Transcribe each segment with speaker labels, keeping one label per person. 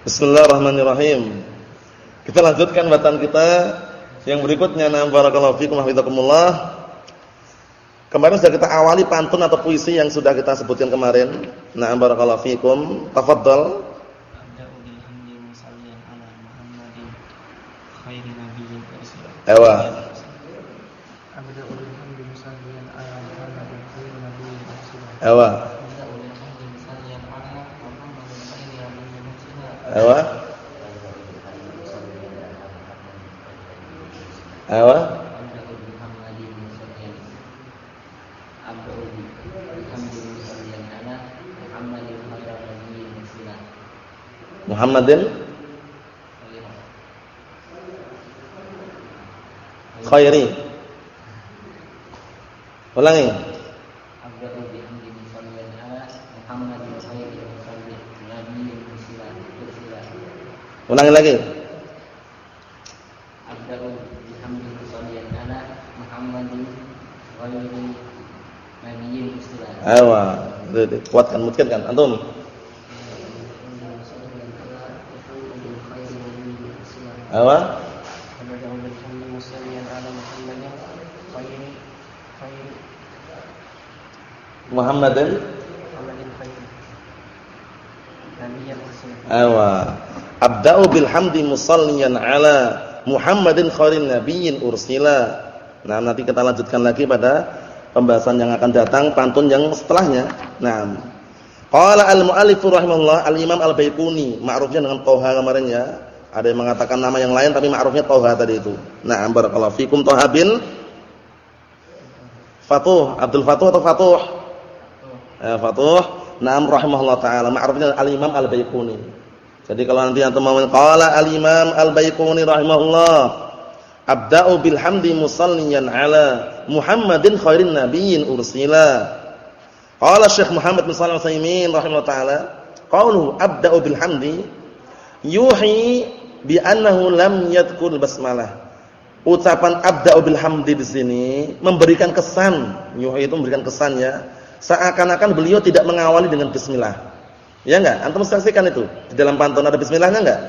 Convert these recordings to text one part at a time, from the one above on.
Speaker 1: Bismillahirrahmanirrahim. Kita lanjutkan bacaan kita yang berikutnya. Nah, barakallahu fikum hafizakumullah. Kemarin sudah kita awali pantun atau puisi yang sudah kita sebutkan kemarin. Nah, barakallahu fikum. Tafadhal. Ewa. Ewa. Ewa. Ewa. Muhammadin khairi. Ulangi. Ulangi lagi. Awa, kuatkan mungkin kan antum. Awa. Muhammadin Awa. Abda'u bilhamdi musalliyan ala Muhammadin khairin nabiyyin ursila. Nah, nanti kita lanjutkan lagi pada pembahasan yang akan datang pantun yang setelahnya. Nah, qala al-muallif rahimahullah al-Imam al-Baiquni, ma'rufnya dengan Toha kemarin ya. Ada yang mengatakan nama yang lain tapi ma'rufnya Toha tadi itu. Nah, barakallahu fikum Toha bin Fatuh, Abdul Fatuh atau Fatuh? Eh, Fatuh. Naam rahimahullah taala, ma'rufnya al-Imam al-Baiquni. Jadi kalau nanti antum mau qala al-Imam Al-Baiquni rahimahullah abda'u bilhamdi musalliyan ala Muhammadin khairin nabiyyin ursila. Qala Syekh Muhammad bin Shalih Al-Utsaimin rahimahullah taala, qauluhu abda'u bilhamdi yuhi bi annahu lam yadhkur basmalah. Ucapan abda'u bilhamdi di sini memberikan kesan, yuhi itu memberikan kesan ya, seakan-akan beliau tidak mengawali dengan bismillah. Ya enggak? Antum saksikan itu. Di dalam pantun ada bismillahnya enggak?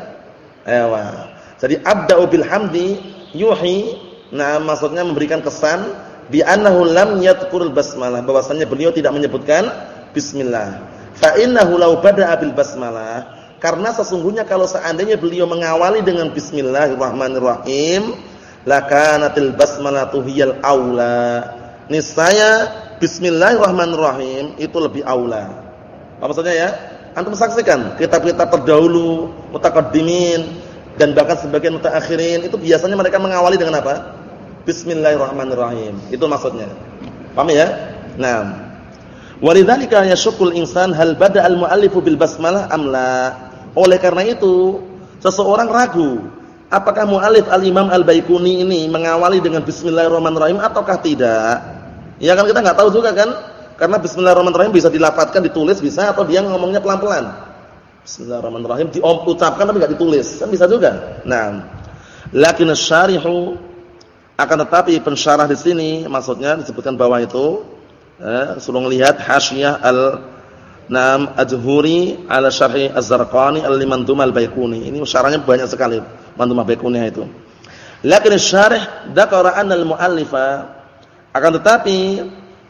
Speaker 1: Ewa. Jadi abda'u bil hamdi yuhi, nah maksudnya memberikan kesan bi annahu lam yadhkurul basmalah, bahwasanya beliau tidak menyebutkan bismillah. Fa innahu law bada'a bil basmalah, karena sesungguhnya kalau seandainya beliau mengawali dengan bismillahirrahmanirrahim, lakanatil basmalatu hiyal aula. Niscaya bismillahirrahmanirrahim itu lebih aula. Apa maksudnya ya? Antum saksikan kitab-kitab terdahulu, mutaqaddimin dan bahkan sebagian mutaakhirin itu biasanya mereka mengawali dengan apa? Bismillahirrahmanirrahim. Itu maksudnya. Paham ya? Nah. Walidzalika yashukul insan hal bada al-muallifu bil basmalah amla. Oleh karena itu, seseorang ragu apakah muallif al-Imam Al-Baiquni ini mengawali dengan bismillahirrahmanirrahim ataukah tidak? Ya kan kita enggak tahu juga kan? Karena bismillahirrahmanirrahim bisa dilafadzkan, ditulis bisa atau dia ngomongnya pelan-pelan. Bismillahirrahmanirrahim diucapkan tapi enggak ditulis. Kan bisa juga. Nah, lakin syarihu akan tetapi pensyarah di sini maksudnya disebutkan bawah itu eh, suruh lihat hasyiah al Nam Ajhuri ala Syarhi Az-Zarqani al-Limandum al-Baiquni. Ini syarahnya banyak sekali Mandum al-Baiquni itu. Lakin syarih dzakara anna al-muallifa akan tetapi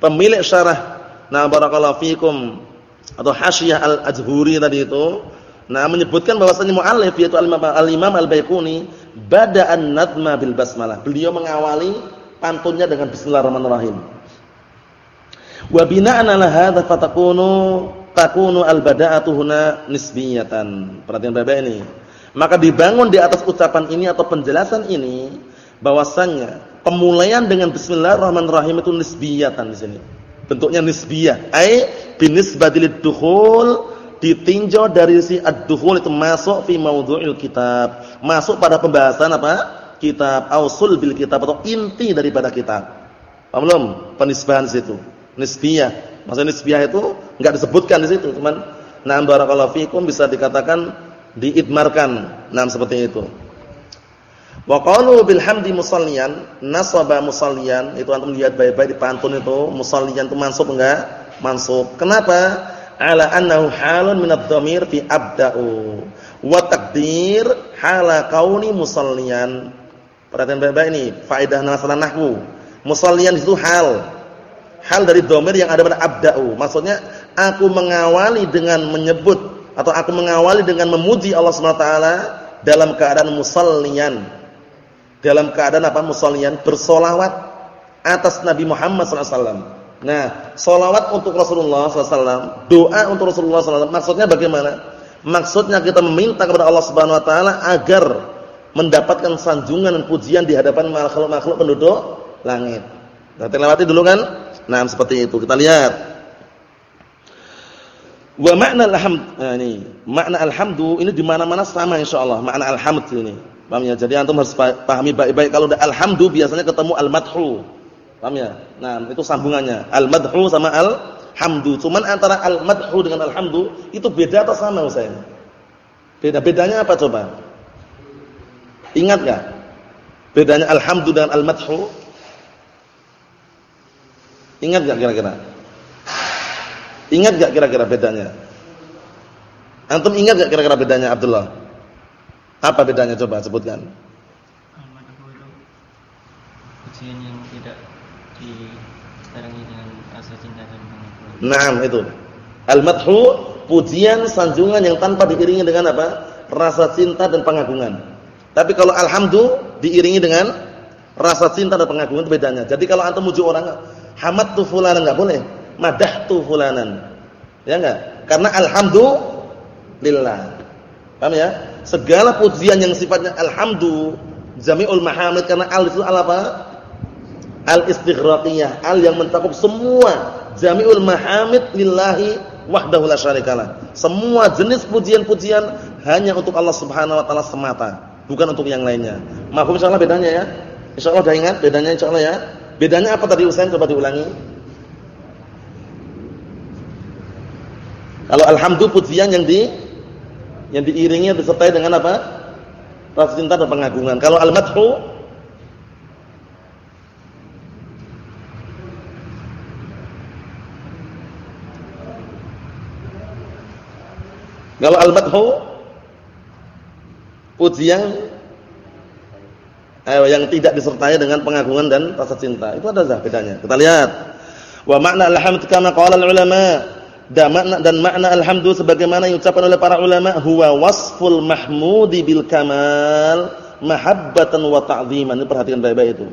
Speaker 1: pemilik syarah Nah, barakallahu fikum atau Hasyiah Al-Ajhuri tadi itu, nah menyebutkan bahwasanya muallif yaitu Al-Imam Al-Baiquni bada'an nadma bil basmalah. Beliau mengawali pantunnya dengan bismillahirrahmanirrahim. Wa bina'an 'ala hadza fatakunu takunu al-bada'atu huna nisbiyatan. Perhatian Bapak ini. Maka dibangun di atas ucapan ini atau penjelasan ini bahwasannya pemulaian dengan bismillahirrahmanirrahim itu nisbiyatan di sini bentuknya nisbiyah. Ai binisbatil dukhul ditinjau dari si ad-dukhul itu masuk fi maudhu'il kitab. Masuk pada pembahasan apa? Kitab. Ausul bil kitab atau inti daripada kitab. Paham belum? Penisbahan situ. Nisbiyah. Maksudnya nisbiyah itu enggak disebutkan di situ cuman na'am barakallahu fikum bisa dikatakan diidmarkan. Nah seperti itu Wa qalu bil hamdi musalliyan, nasaba musalliyan, itu antum lihat baik-baik di pantun itu, musalliyan itu mansub enggak? Mansub. Kenapa? Ala annahu halun min ad-dhamir fi abda'u. wa takdir hala kauni musallian. Perhatian baik-baik ini, faedah masalah nahwu. Musallian itu hal. Hal dari domir yang ada pada abda'u. Maksudnya aku mengawali dengan menyebut atau aku mengawali dengan memuji Allah SWT dalam keadaan musallian. Dalam keadaan apa musallian? Bersolawat atas Nabi Muhammad SAW. Nah, solawat untuk Rasulullah SAW, doa untuk Rasulullah SAW. Maksudnya bagaimana? Maksudnya kita meminta kepada Allah Subhanahu Wa Taala agar mendapatkan sanjungan dan pujian di hadapan makhluk-makhluk penduduk langit. Kita lewati dulu kan? Nah, seperti itu. Kita lihat. Wa makna alhamd nah ini, makna alhamdu ini di mana-mana sama insyaallah. Makna alhamd ini. Paham ya? Jadi antum harus pahami baik-baik kalau ada alhamdu biasanya ketemu al-madhu. Paham ya? Nah, itu sambungannya. Al-madhu sama al-hamdu. Cuman antara al-madhu dengan al-hamdu itu beda atau sama Ustaz? Beda. Bedanya apa coba? Ingat enggak? Bedanya alhamdu dengan al-madhu? Ingat enggak kira-kira? Ingat enggak kira-kira bedanya? Antum ingat enggak kira-kira bedanya Abdullah? Apa bedanya coba sebutkan?
Speaker 2: Al-madhu itu pujian yang tidak diserangi dengan rasa cinta dan pengakuan.
Speaker 1: Naam itu. Al-madhu pujian sanjungan yang tanpa diiringi dengan apa? Rasa cinta dan pengagungan. Tapi kalau alhamdu diiringi dengan rasa cinta dan pengagungan itu bedanya. Jadi kalau antum muji orang hamadtu fulanan enggak boleh. Madahtu fulanan. Ya enggak? Karena alhamdulillah. Paham ya? Segala pujian yang sifatnya alhamdu jami'ul mahamid karena al itu al apa? Al istighraqiyah, al yang mencakup semua jami'ul mahamid lillahi wahdahu la syarikalah. Semua jenis pujian-pujian hanya untuk Allah Subhanahu wa taala semata, bukan untuk yang lainnya. Mahfum insyaallah bedanya ya? Insyaallah sudah ingat bedanya insyaallah ya? Bedanya apa tadi Usain coba diulangi? Kalau alhamdulillah pujian yang di yang diiringi disertai dengan apa? Rasa cinta dan pengagungan. Kalau al-madhu Kalau al-madhu pujian eh, yang tidak disertai dengan pengagungan dan rasa cinta. Itu ada bedanya. Kita lihat. Wa makna alhamd kama qala al-ulama. Dan makna dan makna alhamdu sebagaimana yang diucapkan oleh para ulama huwa wasful mahmudi bil kamal mahabbatan wa ta'dhiman. Ini perhatikan baik-baik itu.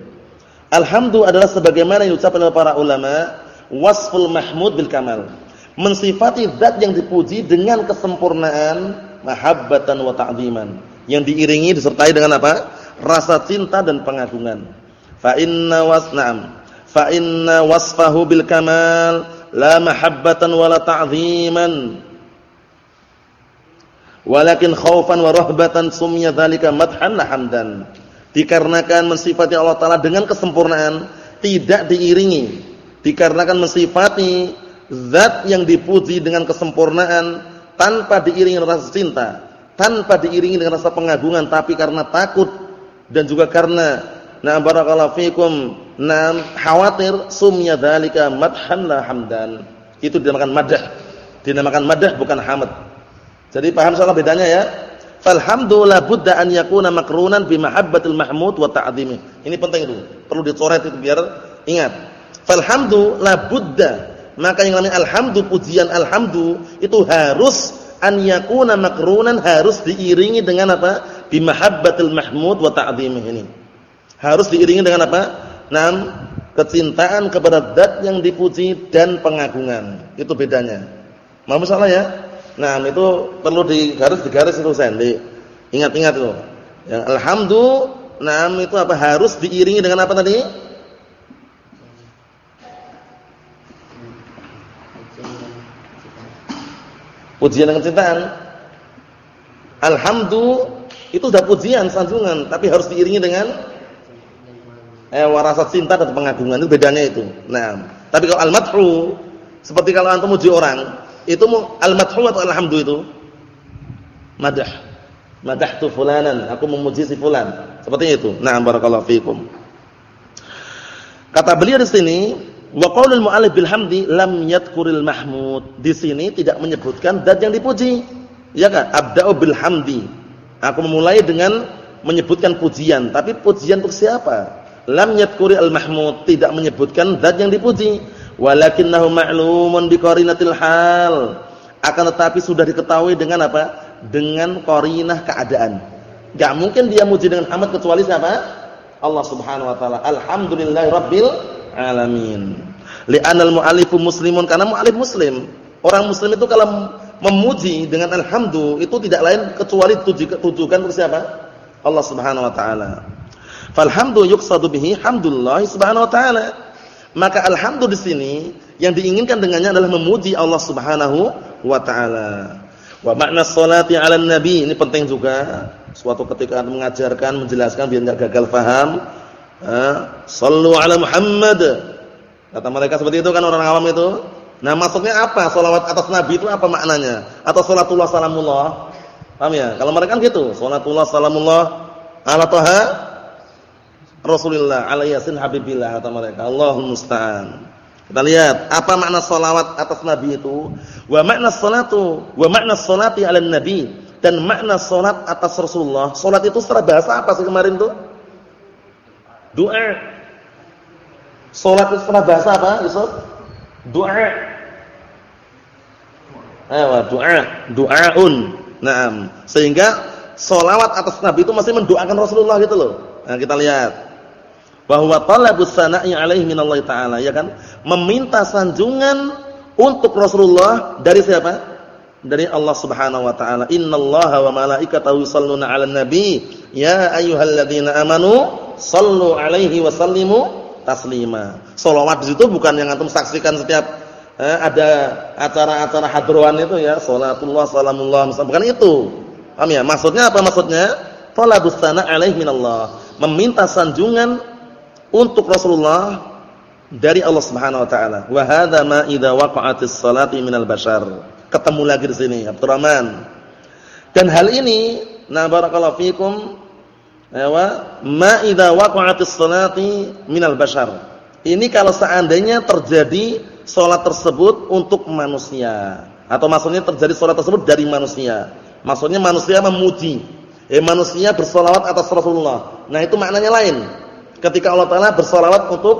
Speaker 1: Alhamdu adalah sebagaimana yang diucapkan oleh para ulama wasful mahmud bil kamal. Mensifati zat yang dipuji dengan kesempurnaan mahabbatan wa ta'dhiman. Yang diiringi disertai dengan apa? Rasa cinta dan pengagungan. Fa inna wasna'am. Fa inna wasfahu bil kamal la mahabbatan wala ta'ziman walakin khaufan wa rahbatan sumya dzalika madhan hamdan. Dikarenakan mensifati Allah taala dengan kesempurnaan tidak diiringi. Dikarenakan mensifati zat yang dipuji dengan kesempurnaan tanpa diiringi rasa cinta tanpa diiringi dengan rasa pengagungan tapi karena takut dan juga karena na barakallahu fikum Nam khawatir sumnya dzalika madhan la hamdan. Itu dinamakan madah. Dinamakan madah bukan hamd. Jadi paham salah bedanya ya? Falhamdulillah budda an yakuna makrunan bi mahabbatil mahmud wa ta'dhimi. Ini penting itu. Perlu dicoret itu biar ingat. Falhamdulillah budda. Maka yang namanya alhamdu pujian alhamdu itu harus an yakuna makrunan harus diiringi dengan apa? Bi mahabbatil mahmud wa ta'dhimi ini. Harus diiringi dengan apa? Nam kecintaan kepada zat yang dipuji dan pengagungan. Itu bedanya. Mau salah ya? Nah, itu perlu digaris digaris itu Sandy. Ingat-ingat itu. Yang alhamdulillah, nam itu apa? Harus diiringi dengan apa tadi? Pujian dengan kecintaan. Alhamdulillah itu sudah pujian sanjungan, tapi harus diiringi dengan eh warasa cinta dan pengagungan itu bedanya itu. Nah, tapi kalau al-madhu seperti kalau antum muji orang, itu al-madhu atau alhamdu itu? Madah. Madahtu fulanan, aku memuji si fulan. Seperti itu. Nah, barakallahu fikum. Kata beliau di sini, wa qaulul mu'allif bil hamdi lam yadhkuril mahmud. Di sini tidak menyebutkan zat yang dipuji. Ya kan? Abda'u bil hamdi. Aku memulai dengan menyebutkan pujian, tapi pujian untuk siapa? Lam yadhkuri al-mahmud, tidak menyebutkan zat yang dipuji. Walakinnahu ma'lumun biqarinatil hal. Akan tetapi sudah diketahui dengan apa? Dengan qarinah keadaan. Enggak mungkin dia muji dengan hamd kecuali siapa? Allah Subhanahu wa taala. Alhamdulillahirabbil alamin. Li'anal mu'allifu muslimun karena mu'allif muslim. Orang muslim itu kalau memuji dengan alhamdu itu tidak lain kecuali tujukan untuk siapa? Allah Subhanahu wa taala. Falhamdu yuqsadu bihi hamdulillah subhanahu wa taala. Maka alhamdu di sini yang diinginkan dengannya adalah memuji Allah Subhanahu wa taala. Wa makna sholati 'alan nabi ini penting juga. Suatu ketika mengajarkan, menjelaskan biar enggak gagal paham. Eh, sallu 'ala Muhammad. Kata mereka seperti itu kan orang awam itu. Nah, maksudnya apa? Salawat atas nabi itu apa maknanya? Atau salatullah salamullah? Paham ya? Kalau mereka kan gitu, salatullah salamullah ala taha Rasulullah ala yasin habibillah kata mereka. Allahumma musta'an. Kita lihat apa makna salawat atas Nabi itu. Wa makna salatu, wa makna salati 'ala nabi dan makna salat atas Rasulullah. Salat itu secara bahasa apa sih kemarin tuh? Doa. Salat itu secara bahasa apa, Yusuf? Doa. Ayo, doa, doaun. Naam. Sehingga salawat atas Nabi itu masih mendoakan Rasulullah gitu loh. Nah, kita lihat bahwa talabus sana'i alaihi minallahi taala ya kan? Meminta sanjungan untuk Rasulullah dari siapa? Dari Allah Subhanahu wa taala. Innallaha wa malaikatahu yusholluna 'alan nabi ya ayyuhalladzina amanu sallu 'alaihi wa sallimu taslima. Selawat di situ bukan yang antum saksikan setiap eh, ada acara-acara hadroan itu ya. Salatullah salamullah bukan itu. Paham ya? Maksudnya apa maksudnya? Talabus sana' alaihi minallah. Meminta sanjungan untuk Rasulullah dari Allah Subhanahu wa taala. Wa hadza ma idza waqa'atis salati minal bashar. Ketemu lagi di sini Abdurrahman. Dan hal ini na barakallahu fikum wa ma idza waqa'atis salati minal bashar. Ini kalau seandainya terjadi salat tersebut untuk manusia atau maksudnya terjadi salat tersebut dari manusia. Maksudnya manusia memuji, eh manusia bersolawat atas Rasulullah. Nah, itu maknanya lain ketika Allah Taala bersolawat untuk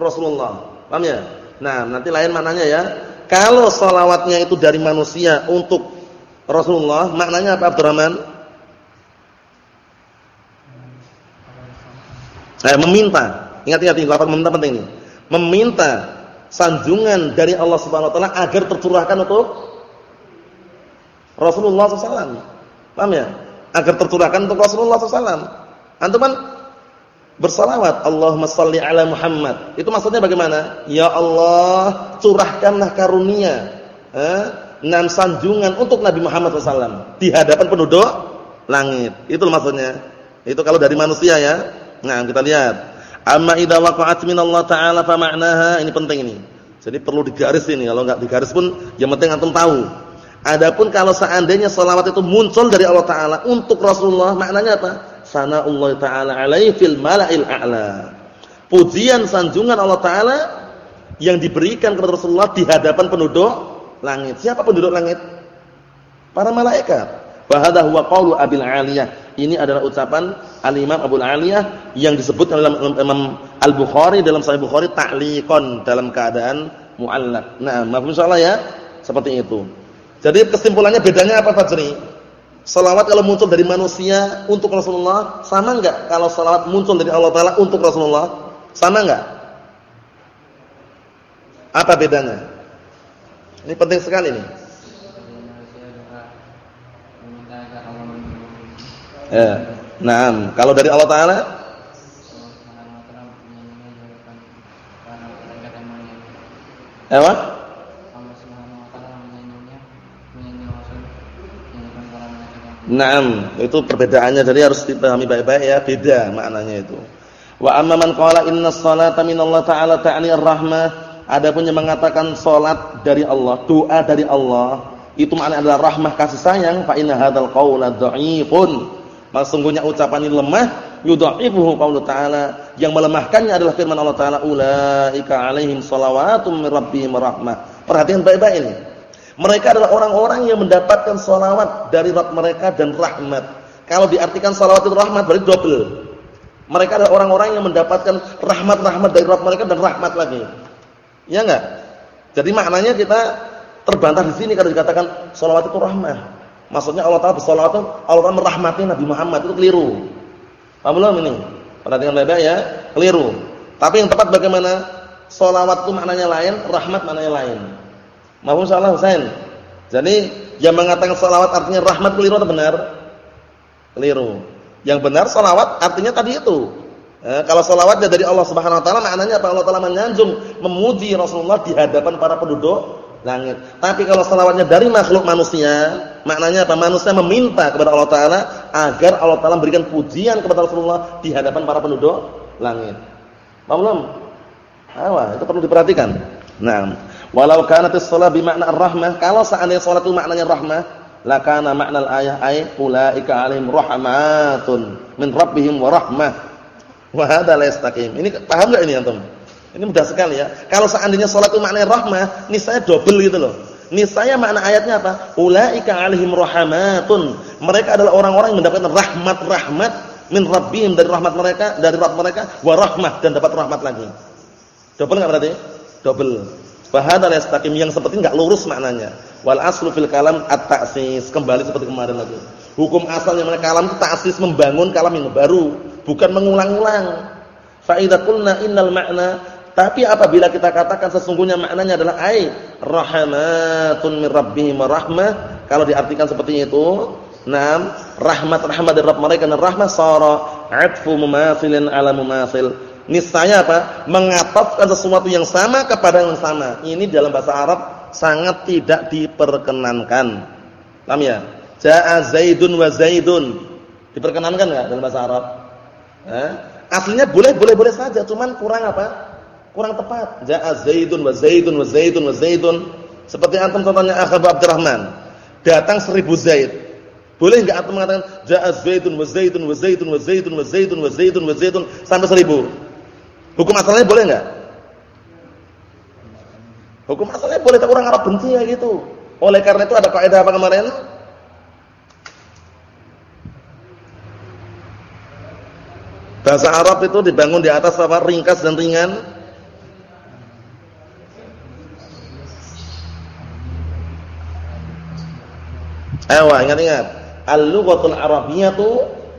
Speaker 1: Rasulullah. Paham ya? Nah, nanti lain maknanya ya. Kalau solawatnya itu dari manusia untuk Rasulullah, maknanya apa Abdurrahman? Eh, meminta. Ingat-ingat ini, lafaz meminta penting ini. Meminta sanjungan dari Allah Subhanahu wa taala agar tercurahkan untuk Rasulullah SAW. Paham ya? Agar tercurahkan untuk Rasulullah SAW. Antum kan bersalawat Allahumma salli ala Muhammad. Itu maksudnya bagaimana? Ya Allah, curahkanlah karunia, eh, nan sanjungan untuk Nabi Muhammad SAW di hadapan penduduk langit. Itu maksudnya. Itu kalau dari manusia ya. Nah, kita lihat. Amma idza waqa'at Allah taala fa ma'naha, ini penting ini. Jadi perlu digaris ini. Kalau enggak digaris pun yang penting antum tahu. Adapun kalau seandainya salawat itu muncul dari Allah taala untuk Rasulullah, maknanya apa? Allah taala alaihi fil mala'il a'la. Pujian sanjungan Allah taala yang diberikan kepada Rasulullah di hadapan penduduk langit. Siapa penduduk langit? Para malaikat. Wa hadha huwa Abil Aliyah. Ini adalah ucapan Al-Imam Abu Aliyah yang disebut dalam Imam Al-Bukhari dalam Sahih Bukhari ta'liqan dalam keadaan muallaq. Nah, maaf insyaallah ya. Seperti itu. Jadi kesimpulannya bedanya apa Fajri? Salawat kalau muncul dari manusia untuk Rasulullah sama enggak? Kalau salawat muncul dari Allah Taala untuk Rasulullah sama enggak? Apa bedanya? Ini penting sekali nih. Ya, nah, kalau dari Allah Taala Apa? Naam, itu perbedaannya jadi harus dipahami baik-baik ya, beda maknanya itu. Wa amma qala inna sholata minallah ta'ala ta'ni ar-rahmah, adapun yang mengatakan salat dari Allah, doa dari Allah, itu maknanya adalah rahmah kasih sayang, fa inna hadzal qaula dha'ifun. Sesungguhnya ucapan ini lemah, yudha'ifuhu qaulu ta'ala, yang melemahkannya adalah firman Allah Ta'ala, ulaika 'alaihim shalawatum mir rabbihim rahmah. Perhatikan baik-baik ini. Mereka adalah orang-orang yang mendapatkan salawat dari Rabb mereka dan rahmat. Kalau diartikan salawat itu rahmat berarti double. Mereka adalah orang-orang yang mendapatkan rahmat-rahmat dari Rabb mereka dan rahmat lagi. Ya enggak? Jadi maknanya kita terbantah di sini kalau dikatakan salawat itu rahmat. Maksudnya Allah Taala bersalawat itu Allah Taala merahmati Nabi Muhammad itu keliru. Paham belum ini? Perhatikan baik-baik ya, keliru. Tapi yang tepat bagaimana? Salawat itu maknanya lain, rahmat maknanya lain. Mahfum salah Husain. Jadi yang mengatakan salawat artinya rahmat keliru atau benar? Keliru. Yang benar salawat artinya tadi itu. Eh, kalau salawatnya dari Allah Subhanahu wa taala maknanya apa? Allah taala menyanjung, memuji Rasulullah di hadapan para penduduk langit. Tapi kalau salawatnya dari makhluk manusia, maknanya apa? Manusia meminta kepada Allah taala agar Allah taala memberikan pujian kepada Rasulullah di hadapan para penduduk langit. Paham belum? Awas, itu perlu diperhatikan. Nah, Walau kanatis shalah makna ar-rahmah, kalau seandainya salat itu maknanya rahmah, lakana makna al-ayah ay ulaika alaihim rahmatun min rabbihim wa rahmah. Wa hadza la yastaqim. Ini paham enggak ini antum? Ini mudah sekali ya. Kalau seandainya salat itu maknanya rahmah, saya double gitu loh. saya makna ayatnya apa? Ulaika alaihim rahmatun. Mereka adalah orang-orang yang mendapatkan rahmat-rahmat min rabbihim dari rahmat mereka, dari Rabb mereka wa rahmah dan dapat rahmat lagi. Double enggak berarti? Double. Bahada yastaqim yang seperti enggak lurus maknanya. Wal aslu fil kalam at-ta'sis. Kembali seperti kemarin lagi. Hukum asalnya mana kalam itu ta'sis membangun kalam yang baru, bukan mengulang-ulang. Fa idza qulna innal ma'na tapi apabila kita katakan sesungguhnya maknanya adalah ai rahmatun min rabbihim rahmah, kalau diartikan seperti itu, Naam, rahmat-rahmat dari Rabb mereka dan rahmat sara atfu mumathilin ala mumathil niscaya apa? Mengatafkan sesuatu yang sama kepada yang sama. Ini dalam bahasa Arab sangat tidak diperkenankan. Paham ya? Ja'a Zaidun wa Zaidun. Diperkenankan enggak dalam bahasa Arab? Eh? Aslinya boleh boleh boleh saja, cuman kurang apa? Kurang tepat. Ja'a Zaidun wa Zaidun wa Zaidun wa Zaidun. Seperti antum contohnya Abu Abdurrahman. Datang seribu Zaid. Boleh enggak antum mengatakan ja'a Zaidun wa Zaidun wa Zaidun wa Zaidun wa Zaidun wa Zaidun wa Zaidun sampai seribu? Hukum asalnya boleh enggak? Hukum asalnya boleh, tapi orang Arab benci ya gitu. Oleh karena itu ada kaidah apa kemarin? Bahasa Arab itu dibangun di atas apa? Ringkas dan ringan. Ayo, ingat-ingat. Al-lughatul arabiyyatu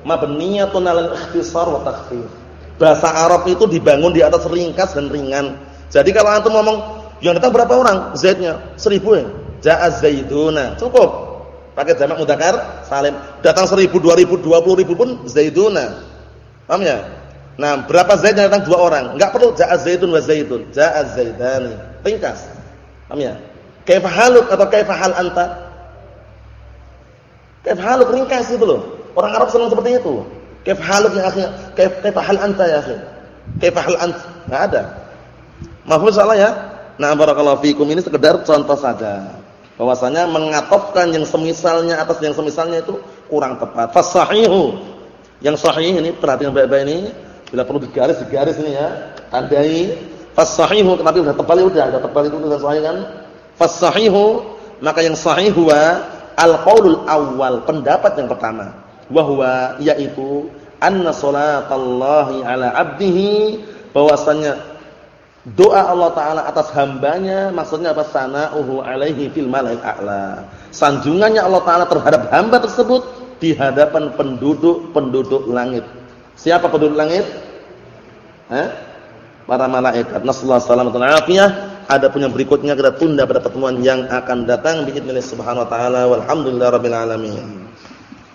Speaker 1: mabniyatun 'alal ikhtisar wa takhfif. Bahasa Arab itu dibangun di atas ringkas dan ringan. Jadi kalau antum ngomong, yang datang berapa orang? Zaidnya seribu ya. Ja'a Zaiduna. Cukup. Pakai jamak mudzakkar salim. Datang seribu, dua ribu, dua puluh ribu pun Zaiduna. Paham ya? Nah, berapa Zaid yang datang dua orang? Enggak perlu ja'a Zaidun wa Zaidun. Ja'a Zaidani. Ringkas. Paham ya? Kaifa atau kaifa hal anta? Kaifa haluk ringkas itu loh. Orang Arab senang seperti itu. Kaif haluk ya akhi? Kaif kaif hal anta ya akhi? Hal ant? Enggak ada. Mahfuz salah ya? Nah, barakallahu fikum ini sekedar contoh saja. Bahwasanya mengatofkan yang semisalnya atas yang semisalnya itu kurang tepat. Fasahihu. Yang sahih ini perhatikan baik-baik ini. Bila perlu digaris digaris ini ya. Tandai fasahihu tapi sudah tebal ya udah, sudah tebal itu sudah sahih kan? Fasahihu maka yang sahih huwa al-qaulul awal, pendapat yang pertama wahwa yaitu anna salatallahi ala abdihi bahwasanya doa Allah taala atas hambanya maksudnya apa? Sanauhu alaihi fil malail a'la. Sanjungannya Allah taala terhadap hamba tersebut di hadapan penduduk-penduduk langit. Siapa penduduk langit? Eh? para malaikat. Nasallahu salamatan afiyah ada punya berikutnya kita tunda pada pertemuan yang akan datang. Biidznillah subhanahu wa taala. Walhamdulillahirabbil alamin